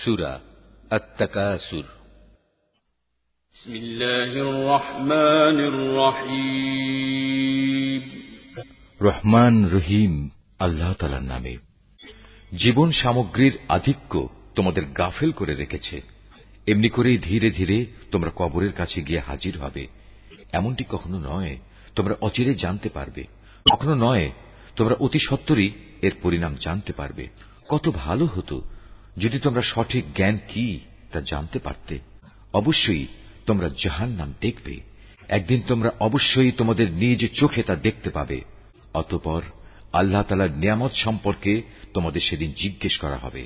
সুরা আত্মাকাসুর بسم الله الرحمن الرحيم রহমান রহিম আল্লাহ তালার নামে জীবন সামগ্রীর আধিক্য তোমাদের গাফেল করে রেখেছে এমনি করেই ধীরে ধীরে তোমরা কবরের কাছে গিয়ে হাজির হবে এমনটি কখনো নয় তোমরা অচিরে জানতে পারবে কখনো নয় তোমরা অতি সত্তরই এর পরিণাম জানতে পারবে কত ভালো হতো যদি তোমরা সঠিক জ্ঞান কি তা জানতে পারতে, অবশ্যই তোমরা জাহান নাম দেখবে। একদিন তোমরা অবশ্যই তোমাদের নিজ চোখে তা দেখতে পাবে। অতপর আল্লাহ তালার নিয়ামত সম্পর্কে তোমাদের সেদিন জিজ্ঞেস করা হবে।